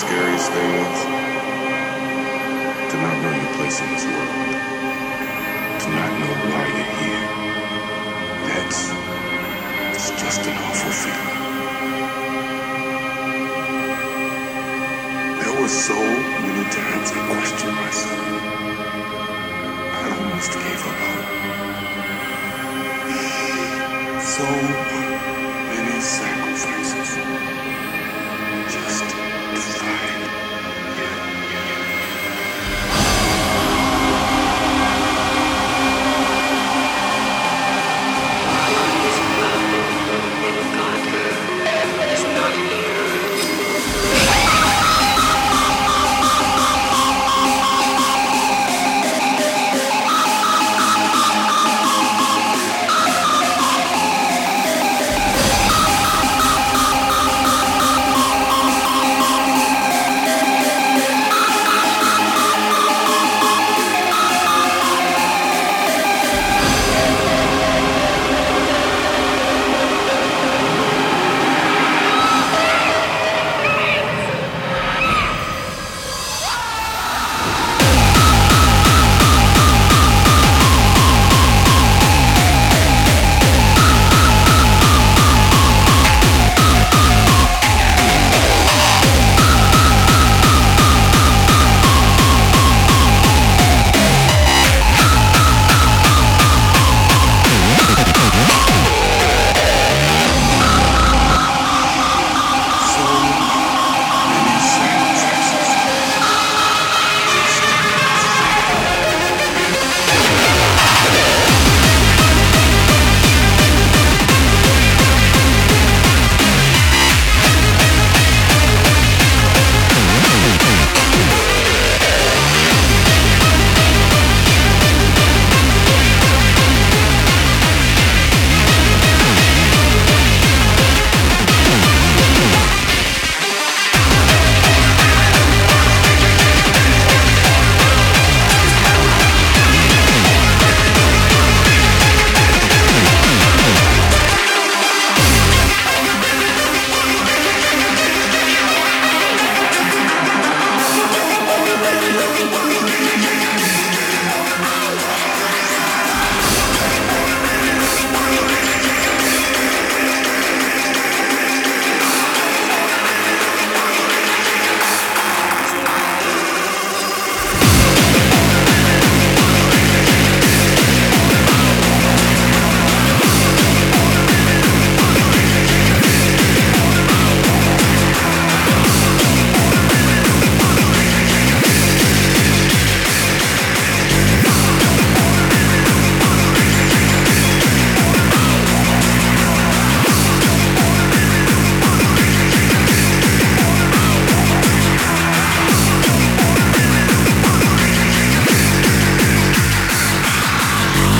scariest thing is to not know your place in this world, to not know why you're here. That's it's just an awful feeling. There were so many times I questioned myself. I almost gave up. So